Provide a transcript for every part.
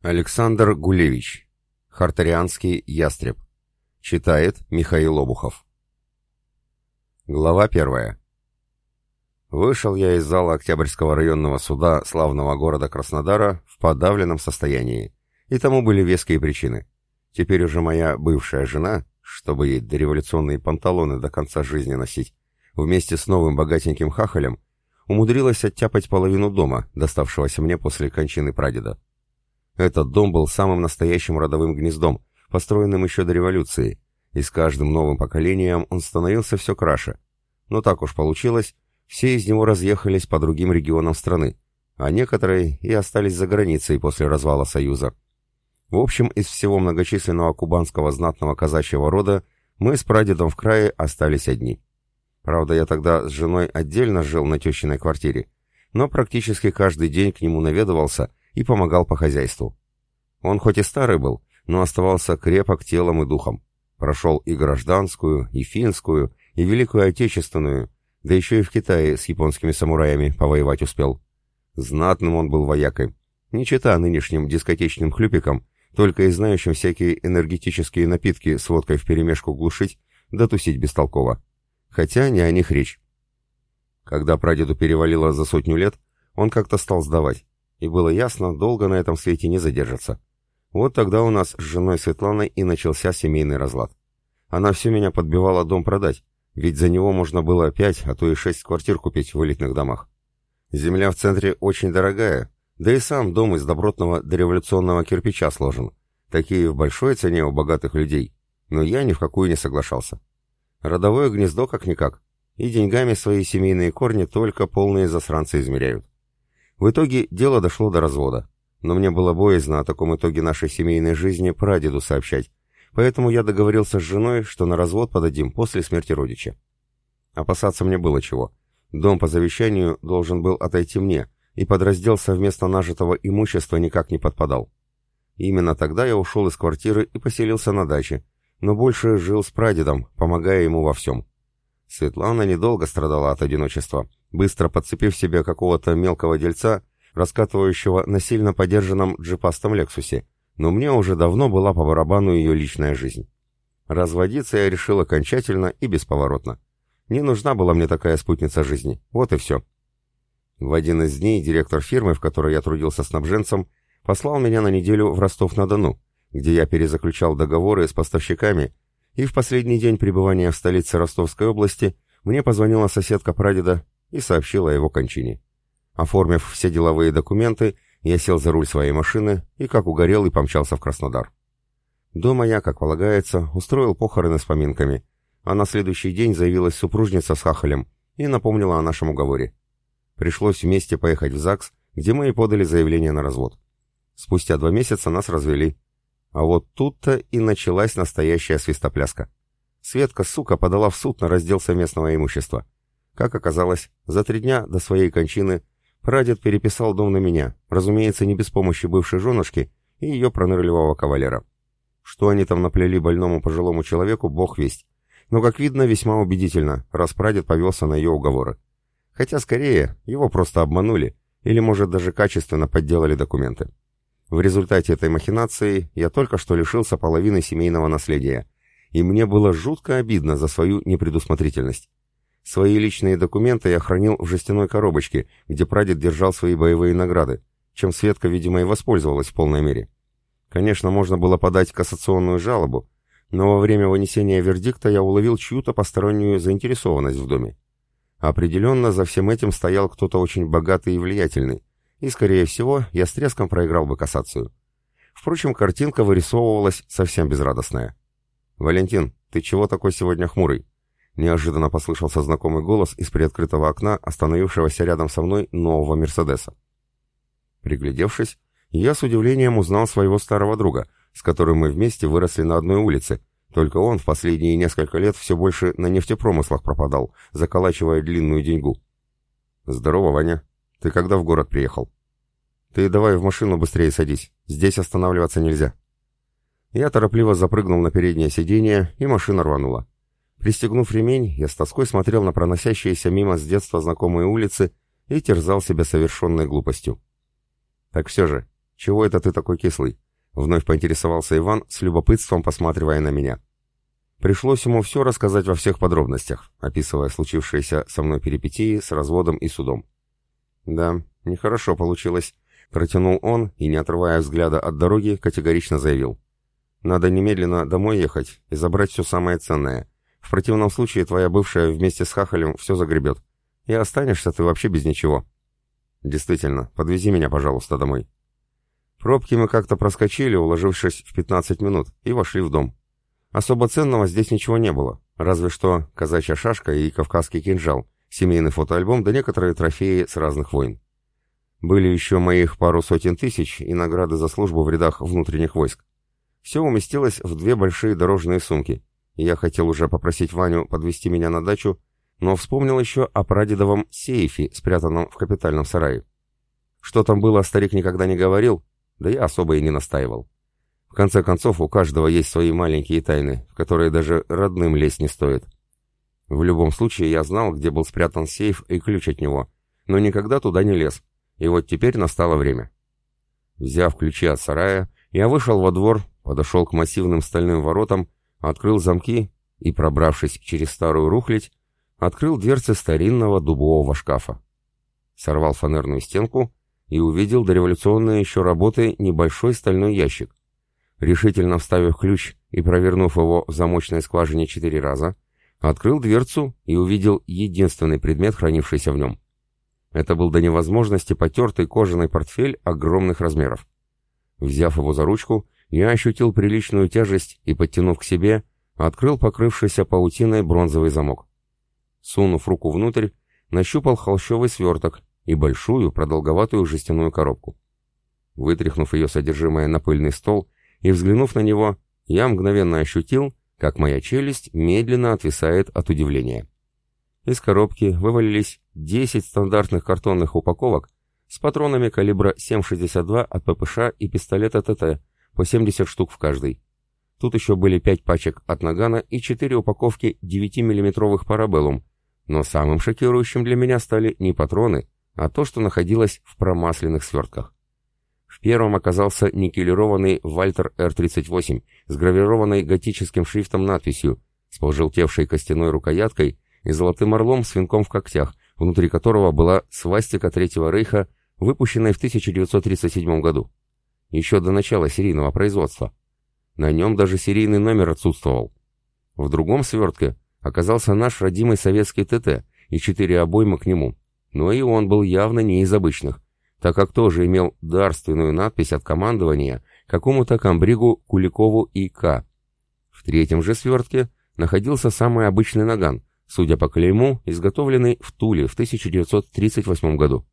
Александр Гулевич. Хартарианский ястреб. Читает Михаил Обухов. Глава первая. Вышел я из зала Октябрьского районного суда славного города Краснодара в подавленном состоянии. И тому были веские причины. Теперь уже моя бывшая жена, чтобы ей дореволюционные панталоны до конца жизни носить, вместе с новым богатеньким хахалем, умудрилась оттяпать половину дома, доставшегося мне после кончины прадеда. Этот дом был самым настоящим родовым гнездом, построенным еще до революции, и с каждым новым поколением он становился все краше. Но так уж получилось, все из него разъехались по другим регионам страны, а некоторые и остались за границей после развала Союза. В общем, из всего многочисленного кубанского знатного казачьего рода мы с прадедом в крае остались одни. Правда, я тогда с женой отдельно жил на тещиной квартире, но практически каждый день к нему наведывался и помогал по хозяйству. Он хоть и старый был, но оставался крепок телом и духом. Прошел и гражданскую, и финскую, и Великую Отечественную, да еще и в Китае с японскими самураями повоевать успел. Знатным он был воякой, не чита нынешним дискотечным хлюпикам, только и знающим всякие энергетические напитки с водкой вперемешку глушить, да тусить бестолково. Хотя не о них речь. Когда прадеду перевалило за сотню лет, он как-то стал сдавать и было ясно, долго на этом свете не задержится. Вот тогда у нас с женой Светланой и начался семейный разлад. Она все меня подбивала дом продать, ведь за него можно было пять, а то и шесть квартир купить в элитных домах. Земля в центре очень дорогая, да и сам дом из добротного дореволюционного кирпича сложен. Такие в большой цене у богатых людей, но я ни в какую не соглашался. Родовое гнездо как-никак, и деньгами свои семейные корни только полные засранцы измеряют. В итоге дело дошло до развода. Но мне было боязно о таком итоге нашей семейной жизни прадеду сообщать, поэтому я договорился с женой, что на развод подадим после смерти родича. Опасаться мне было чего. Дом по завещанию должен был отойти мне, и под раздел совместно нажитого имущества никак не подпадал. Именно тогда я ушел из квартиры и поселился на даче, но больше жил с прадедом, помогая ему во всем. Светлана недолго страдала от одиночества быстро подцепив себе какого-то мелкого дельца, раскатывающего на сильно подержанном джипастом «Лексусе», но мне уже давно была по барабану ее личная жизнь. Разводиться я решил окончательно и бесповоротно. Не нужна была мне такая спутница жизни, вот и все. В один из дней директор фирмы, в которой я трудился снабженцем, послал меня на неделю в Ростов-на-Дону, где я перезаключал договоры с поставщиками, и в последний день пребывания в столице Ростовской области мне позвонила соседка прадеда и сообщил о его кончине. Оформив все деловые документы, я сел за руль своей машины и, как угорелый, помчался в Краснодар. Дома я, как полагается, устроил похороны с поминками, а на следующий день заявилась супружница с хахалем и напомнила о нашем уговоре. Пришлось вместе поехать в ЗАГС, где мы и подали заявление на развод. Спустя два месяца нас развели. А вот тут-то и началась настоящая свистопляска. Светка, сука, подала в суд на раздел совместного имущества. Как оказалось, за три дня до своей кончины прадед переписал дом на меня, разумеется, не без помощи бывшей женушки и ее пронырливого кавалера. Что они там наплели больному пожилому человеку, бог весть. Но, как видно, весьма убедительно, раз прадед повелся на ее уговоры. Хотя, скорее, его просто обманули, или, может, даже качественно подделали документы. В результате этой махинации я только что лишился половины семейного наследия, и мне было жутко обидно за свою непредусмотрительность. Свои личные документы я хранил в жестяной коробочке, где прадед держал свои боевые награды, чем Светка, видимо, и воспользовалась в полной мере. Конечно, можно было подать кассационную жалобу, но во время вынесения вердикта я уловил чью-то постороннюю заинтересованность в доме. Определенно, за всем этим стоял кто-то очень богатый и влиятельный, и, скорее всего, я с треском проиграл бы кассацию. Впрочем, картинка вырисовывалась совсем безрадостная. «Валентин, ты чего такой сегодня хмурый?» Неожиданно послышался знакомый голос из приоткрытого окна, остановившегося рядом со мной нового Мерседеса. Приглядевшись, я с удивлением узнал своего старого друга, с которым мы вместе выросли на одной улице, только он в последние несколько лет все больше на нефтепромыслах пропадал, заколачивая длинную деньгу. «Здорово, Ваня. Ты когда в город приехал?» «Ты давай в машину быстрее садись. Здесь останавливаться нельзя». Я торопливо запрыгнул на переднее сиденье, и машина рванула. Пристегнув ремень, я с тоской смотрел на проносящиеся мимо с детства знакомые улицы и терзал себя совершенной глупостью. Так все же, чего это ты такой кислый?» Вновь поинтересовался Иван, с любопытством посматривая на меня. Пришлось ему все рассказать во всех подробностях, описывая случившиеся со мной перипетии с разводом и судом. «Да, нехорошо получилось», — протянул он и, не отрывая взгляда от дороги, категорично заявил. «Надо немедленно домой ехать и забрать все самое ценное. В противном случае твоя бывшая вместе с Хахалем все загребет. И останешься ты вообще без ничего». «Действительно, подвези меня, пожалуйста, домой». Пробки мы как-то проскочили, уложившись в 15 минут, и вошли в дом. Особо ценного здесь ничего не было, разве что казачья шашка и кавказский кинжал, семейный фотоальбом да некоторые трофеи с разных войн. Были еще моих пару сотен тысяч и награды за службу в рядах внутренних войск. Все уместилось в две большие дорожные сумки, я хотел уже попросить Ваню подвести меня на дачу, но вспомнил еще о прадедовом сейфе, спрятанном в капитальном сарае. Что там было, старик никогда не говорил, да я особо и не настаивал. В конце концов, у каждого есть свои маленькие тайны, в которые даже родным лезть не стоит. В любом случае, я знал, где был спрятан сейф и ключ от него, но никогда туда не лез. И вот теперь настало время. Взяв ключи от сарая, я вышел во двор, подошел к массивным стальным воротам, открыл замки и, пробравшись через старую рухлядь, открыл дверцы старинного дубового шкафа. Сорвал фанерную стенку и увидел дореволюционные еще работы небольшой стальной ящик. Решительно вставив ключ и провернув его в замочной скважине четыре раза, открыл дверцу и увидел единственный предмет, хранившийся в нем. Это был до невозможности потертый кожаный портфель огромных размеров. Взяв его за ручку, я ощутил приличную тяжесть и, подтянув к себе, открыл покрывшийся паутиной бронзовый замок. Сунув руку внутрь, нащупал холщовый сверток и большую продолговатую жестяную коробку. Вытряхнув ее содержимое на пыльный стол, и, взглянув на него, я мгновенно ощутил, как моя челюсть медленно отвисает от удивления. Из коробки вывалились 10 стандартных картонных упаковок с патронами калибра 7,62 от ППШ и пистолета ТТ, по 70 штук в каждой. Тут еще были 5 пачек от Нагана и 4 упаковки 9-миллиметровых парабеллум, но самым шокирующим для меня стали не патроны, а то, что находилось в промасленных свертках. В первом оказался никелированный Вальтер Р-38 с гравированной готическим шрифтом надписью, с пожелтевшей костяной рукояткой и золотым орлом с венком в когтях, внутри которого была свастика Третьего Рейха, выпущенная в 1937 году. Еще до начала серийного производства. На нем даже серийный номер отсутствовал. В другом свертке оказался наш родимый советский ТТ и четыре обоймы к нему, но и он был явно не из обычных, так как тоже имел дарственную надпись от командования какому-то комбригу Куликову И.К. В третьем же свертке находился самый обычный наган, судя по клейму, изготовленный в Туле в 1938 году.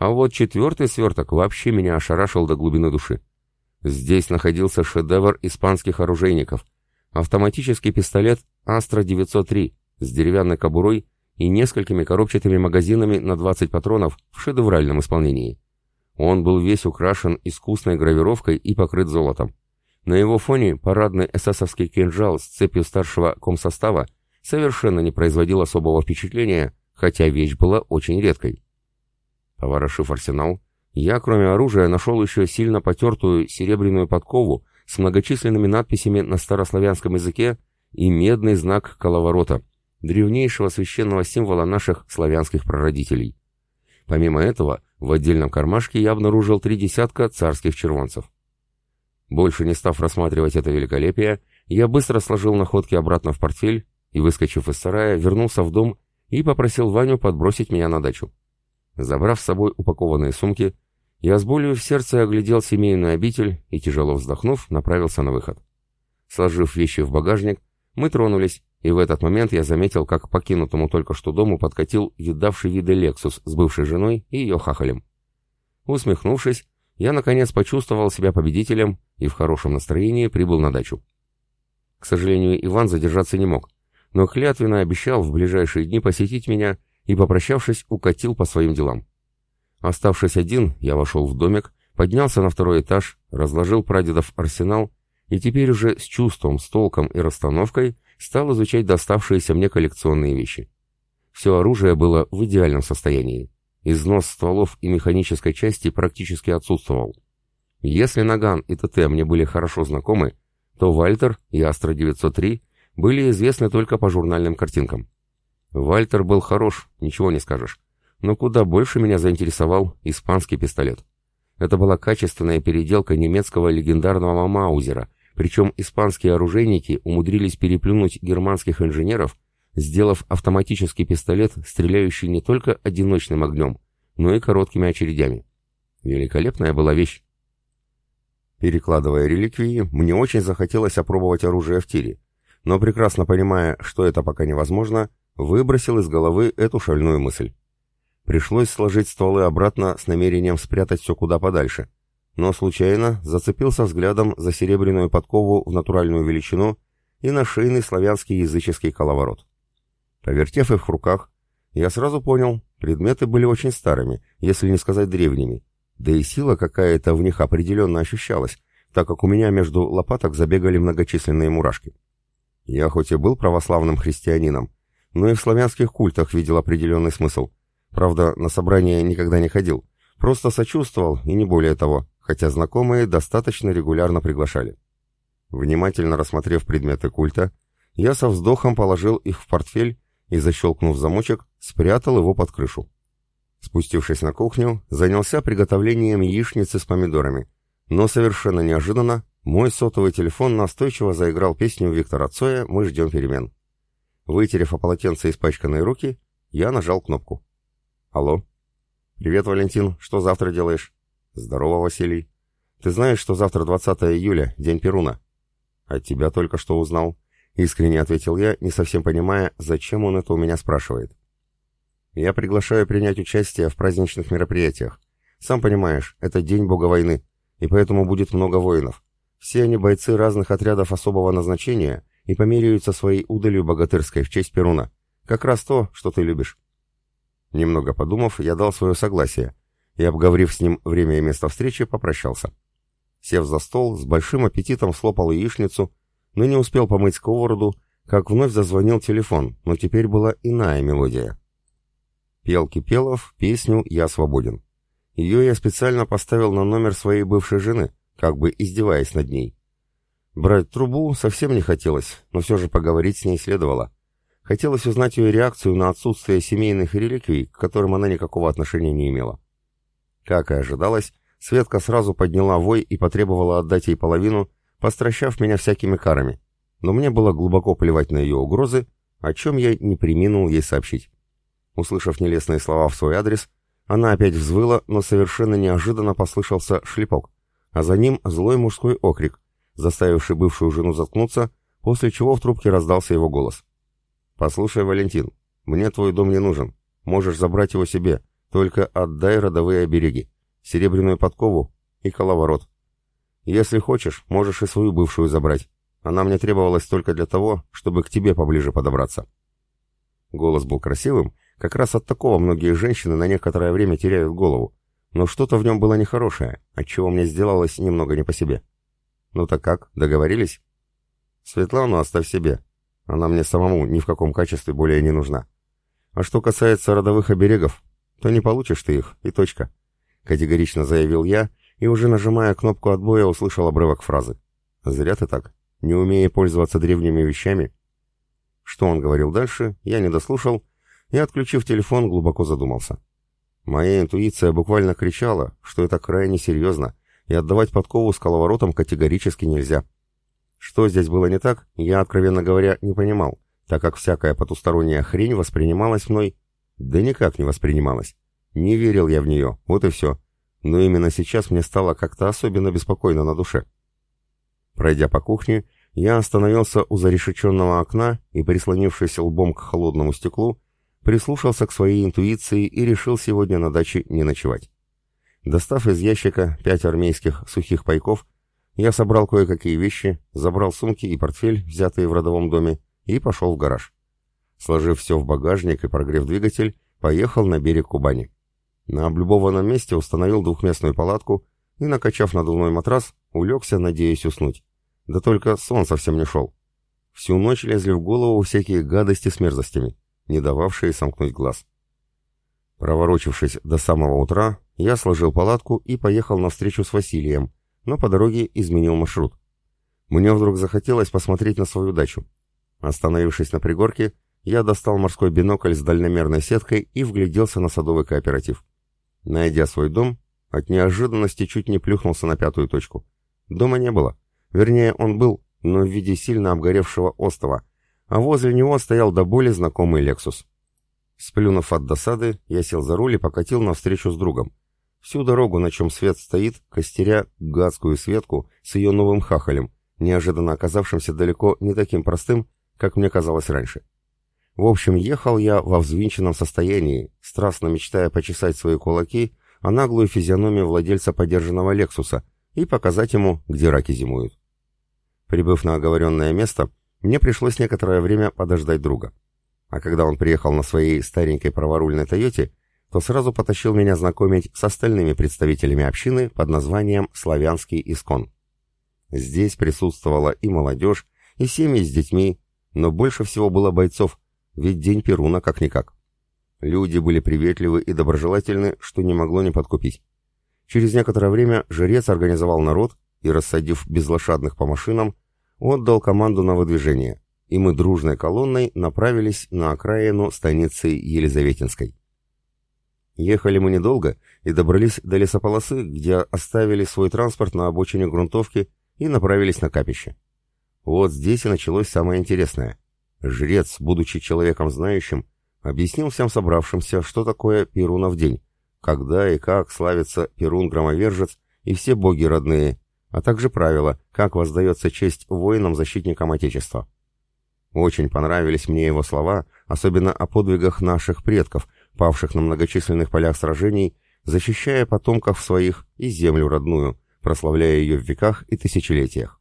А вот четвертый сверток вообще меня ошарашил до глубины души. Здесь находился шедевр испанских оружейников. Автоматический пистолет Астра-903 с деревянной кобурой и несколькими коробчатыми магазинами на 20 патронов в шедевральном исполнении. Он был весь украшен искусной гравировкой и покрыт золотом. На его фоне парадный эсэсовский кинжал с цепью старшего комсостава совершенно не производил особого впечатления, хотя вещь была очень редкой. Поворошив арсенал, я, кроме оружия, нашел еще сильно потертую серебряную подкову с многочисленными надписями на старославянском языке и медный знак коловорота, древнейшего священного символа наших славянских прародителей. Помимо этого, в отдельном кармашке я обнаружил три десятка царских червонцев. Больше не став рассматривать это великолепие, я быстро сложил находки обратно в портфель и, выскочив из сарая, вернулся в дом и попросил Ваню подбросить меня на дачу. Забрав с собой упакованные сумки, я с болью в сердце оглядел семейную обитель и, тяжело вздохнув, направился на выход. Сложив вещи в багажник, мы тронулись, и в этот момент я заметил, как покинутому только что дому подкатил видавший виды Лексус с бывшей женой и ее хахалем. Усмехнувшись, я наконец почувствовал себя победителем и в хорошем настроении прибыл на дачу. К сожалению, Иван задержаться не мог, но клятвенно обещал в ближайшие дни посетить меня и, попрощавшись, укатил по своим делам. Оставшись один, я вошел в домик, поднялся на второй этаж, разложил прадедов арсенал и теперь уже с чувством, с толком и расстановкой стал изучать доставшиеся мне коллекционные вещи. Все оружие было в идеальном состоянии. Износ стволов и механической части практически отсутствовал. Если Наган и ТТ мне были хорошо знакомы, то Вальтер и Астра-903 были известны только по журнальным картинкам. Вальтер был хорош, ничего не скажешь. Но куда больше меня заинтересовал испанский пистолет. Это была качественная переделка немецкого легендарного Маузера, причем испанские оружейники умудрились переплюнуть германских инженеров, сделав автоматический пистолет, стреляющий не только одиночным огнем, но и короткими очередями. Великолепная была вещь. Перекладывая реликвии, мне очень захотелось опробовать оружие в тире, но прекрасно понимая, что это пока невозможно, выбросил из головы эту шальную мысль. Пришлось сложить стволы обратно с намерением спрятать все куда подальше, но случайно зацепился взглядом за серебряную подкову в натуральную величину и на шейный славянский языческий коловорот. Повертев их в руках, я сразу понял, предметы были очень старыми, если не сказать древними, да и сила какая-то в них определенно ощущалась, так как у меня между лопаток забегали многочисленные мурашки. Я хоть и был православным христианином, но и в славянских культах видел определенный смысл, Правда, на собрание никогда не ходил. Просто сочувствовал, и не более того, хотя знакомые достаточно регулярно приглашали. Внимательно рассмотрев предметы культа, я со вздохом положил их в портфель и, защелкнув замочек, спрятал его под крышу. Спустившись на кухню, занялся приготовлением яичницы с помидорами, но совершенно неожиданно мой сотовый телефон настойчиво заиграл песню Виктора Цоя «Мы ждем перемен». Вытерев о полотенце испачканные руки, я нажал кнопку. Алло. Привет, Валентин. Что завтра делаешь? Здорово, Василий. Ты знаешь, что завтра 20 июля, день Перуна? От тебя только что узнал. Искренне ответил я, не совсем понимая, зачем он это у меня спрашивает. Я приглашаю принять участие в праздничных мероприятиях. Сам понимаешь, это день бога войны, и поэтому будет много воинов. Все они бойцы разных отрядов особого назначения и померяются своей удалью богатырской в честь Перуна. Как раз то, что ты любишь. Немного подумав, я дал свое согласие и, обговорив с ним время и место встречи, попрощался. Сев за стол, с большим аппетитом слопал яичницу, но не успел помыть сковороду, как вновь зазвонил телефон, но теперь была иная мелодия. Пел Кипелов песню «Я свободен». Ее я специально поставил на номер своей бывшей жены, как бы издеваясь над ней. Брать трубу совсем не хотелось, но все же поговорить с ней следовало. Хотелось узнать ее реакцию на отсутствие семейных реликвий, к которым она никакого отношения не имела. Как и ожидалось, Светка сразу подняла вой и потребовала отдать ей половину, постращав меня всякими карами. Но мне было глубоко плевать на ее угрозы, о чем я не приминул ей сообщить. Услышав нелестные слова в свой адрес, она опять взвыла, но совершенно неожиданно послышался шлепок, а за ним злой мужской окрик, заставивший бывшую жену заткнуться, после чего в трубке раздался его голос. «Послушай, Валентин, мне твой дом не нужен. Можешь забрать его себе, только отдай родовые обереги, серебряную подкову и коловорот. Если хочешь, можешь и свою бывшую забрать. Она мне требовалась только для того, чтобы к тебе поближе подобраться». Голос был красивым, как раз от такого многие женщины на некоторое время теряют голову, но что-то в нем было нехорошее, отчего мне сделалось немного не по себе. «Ну так как, договорились?» «Светлану оставь себе, она мне самому ни в каком качестве более не нужна. А что касается родовых оберегов, то не получишь ты их, и точка. Категорично заявил я, и уже нажимая кнопку отбоя, услышал обрывок фразы. Зря ты так, не умея пользоваться древними вещами. Что он говорил дальше, я не дослушал, и, отключив телефон, глубоко задумался. Моя интуиция буквально кричала, что это крайне серьезно, и отдавать подкову с коловоротом категорически нельзя. Что здесь было не так, я, откровенно говоря, не понимал, так как всякая потусторонняя хрень воспринималась мной... Да никак не воспринималась. Не верил я в нее, вот и все. Но именно сейчас мне стало как-то особенно беспокойно на душе. Пройдя по кухне, я остановился у зарешеченного окна и, прислонившись лбом к холодному стеклу, прислушался к своей интуиции и решил сегодня на даче не ночевать. Достав из ящика пять армейских сухих пайков, я собрал кое-какие вещи, забрал сумки и портфель, взятые в родовом доме, и пошел в гараж. Сложив все в багажник и прогрев двигатель, поехал на берег Кубани. На облюбованном месте установил двухместную палатку и, накачав надувной матрас, улегся, надеясь уснуть. Да только сон совсем не шел. Всю ночь лезли в голову всякие гадости с мерзостями, не дававшие сомкнуть глаз. Проворочившись до самого утра, я сложил палатку и поехал на встречу с Василием, но по дороге изменил маршрут. Мне вдруг захотелось посмотреть на свою дачу. Остановившись на пригорке, я достал морской бинокль с дальномерной сеткой и вгляделся на садовый кооператив. Найдя свой дом, от неожиданности чуть не плюхнулся на пятую точку. Дома не было. Вернее, он был, но в виде сильно обгоревшего остова, а возле него стоял до боли знакомый «Лексус». Сплюнув от досады, я сел за руль и покатил навстречу с другом. Всю дорогу, на чем свет стоит, костеря гадскую Светку с ее новым хахалем, неожиданно оказавшимся далеко не таким простым, как мне казалось раньше. В общем, ехал я во взвинченном состоянии, страстно мечтая почесать свои кулаки, а наглую физиономию владельца подержанного «Лексуса» и показать ему, где раки зимуют. Прибыв на оговоренное место, мне пришлось некоторое время подождать друга. А когда он приехал на своей старенькой праворульной «Тойоте», то сразу потащил меня знакомить с остальными представителями общины под названием «Славянский Искон». Здесь присутствовала и молодежь, и семьи с детьми, но больше всего было бойцов, ведь день Перуна как-никак. Люди были приветливы и доброжелательны, что не могло не подкупить. Через некоторое время жрец организовал народ и, рассадив безлошадных по машинам, отдал команду на выдвижение, и мы дружной колонной направились на окраину станицы Елизаветинской. Ехали мы недолго и добрались до лесополосы, где оставили свой транспорт на обочине грунтовки и направились на капище. Вот здесь и началось самое интересное. Жрец, будучи человеком знающим, объяснил всем собравшимся, что такое Перунов день, когда и как славится Перун-громовержец и все боги родные, а также правила, как воздается честь воинам-защитникам Отечества. Очень понравились мне его слова, особенно о подвигах наших предков, павших на многочисленных полях сражений, защищая потомков своих и землю родную, прославляя ее в веках и тысячелетиях.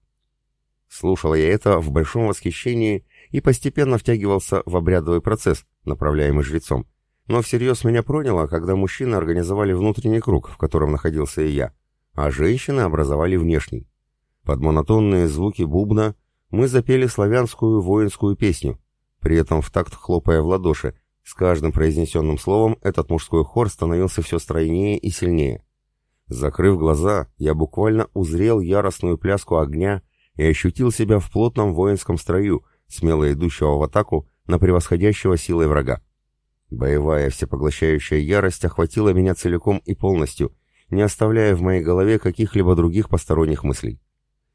Слушал я это в большом восхищении и постепенно втягивался в обрядовый процесс, направляемый жрецом. Но всерьез меня проняло, когда мужчины организовали внутренний круг, в котором находился и я, а женщины образовали внешний. Под монотонные звуки бубна мы запели славянскую воинскую песню, при этом в такт хлопая в ладоши, с каждым произнесенным словом этот мужской хор становился все стройнее и сильнее. Закрыв глаза, я буквально узрел яростную пляску огня и ощутил себя в плотном воинском строю, смело идущего в атаку на превосходящего силой врага. Боевая всепоглощающая ярость охватила меня целиком и полностью, не оставляя в моей голове каких-либо других посторонних мыслей.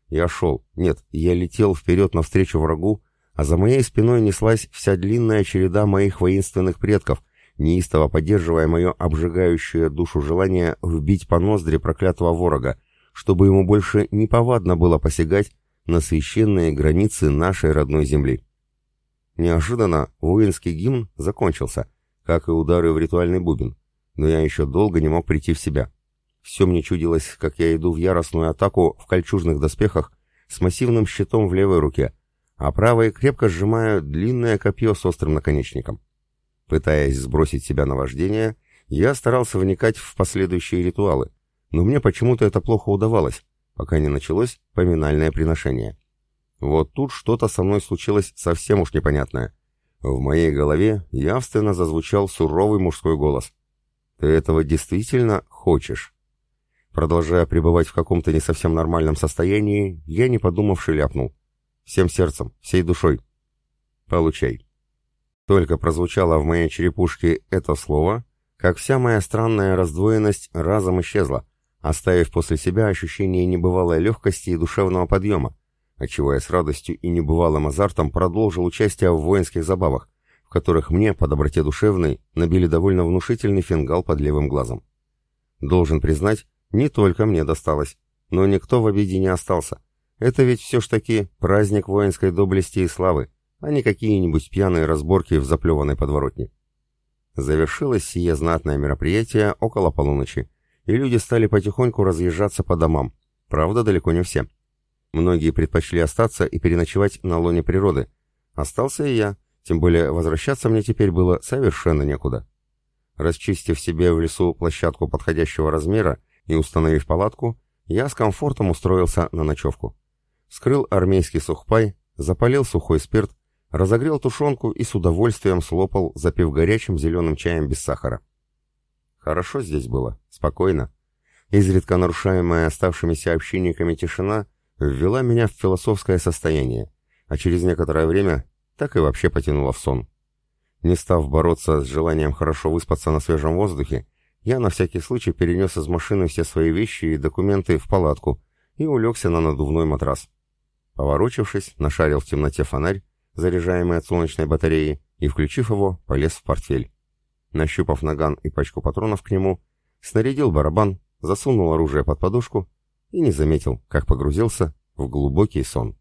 Я шел, нет, я летел вперед навстречу врагу, а за моей спиной неслась вся длинная череда моих воинственных предков, неистово поддерживая мое обжигающее душу желание вбить по ноздри проклятого ворога, чтобы ему больше не повадно было посягать на священные границы нашей родной земли. Неожиданно воинский гимн закончился, как и удары в ритуальный бубен, но я еще долго не мог прийти в себя. Все мне чудилось, как я иду в яростную атаку в кольчужных доспехах с массивным щитом в левой руке, а правой крепко сжимаю длинное копье с острым наконечником. Пытаясь сбросить себя на вождение, я старался вникать в последующие ритуалы, но мне почему-то это плохо удавалось, пока не началось поминальное приношение. Вот тут что-то со мной случилось совсем уж непонятное. В моей голове явственно зазвучал суровый мужской голос. «Ты этого действительно хочешь?» Продолжая пребывать в каком-то не совсем нормальном состоянии, я, не подумавши, ляпнул. Всем сердцем, всей душой. Получай. Только прозвучало в моей черепушке это слово, как вся моя странная раздвоенность разом исчезла, оставив после себя ощущение небывалой легкости и душевного подъема, отчего я с радостью и небывалым азартом продолжил участие в воинских забавах, в которых мне, по доброте душевной, набили довольно внушительный фингал под левым глазом. Должен признать, не только мне досталось, но никто в обиде не остался. Это ведь все ж таки праздник воинской доблести и славы, а не какие-нибудь пьяные разборки в заплеванной подворотне. Завершилось сие знатное мероприятие около полуночи, и люди стали потихоньку разъезжаться по домам, правда, далеко не все. Многие предпочли остаться и переночевать на лоне природы. Остался и я, тем более возвращаться мне теперь было совершенно некуда. Расчистив себе в лесу площадку подходящего размера и установив палатку, я с комфортом устроился на ночевку. Скрыл армейский сухпай, запалил сухой спирт, разогрел тушенку и с удовольствием слопал, запив горячим зеленым чаем без сахара. Хорошо здесь было, спокойно. изредка нарушаемая оставшимися общинниками тишина ввела меня в философское состояние, а через некоторое время так и вообще потянула в сон. Не став бороться с желанием хорошо выспаться на свежем воздухе, я на всякий случай перенес из машины все свои вещи и документы в палатку и улегся на надувной матрас. Поворочившись, нашарил в темноте фонарь, заряжаемый от солнечной батареи, и, включив его, полез в портфель. Нащупав наган и пачку патронов к нему, снарядил барабан, засунул оружие под подушку и не заметил, как погрузился в глубокий сон.